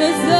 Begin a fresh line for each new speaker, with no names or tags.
The.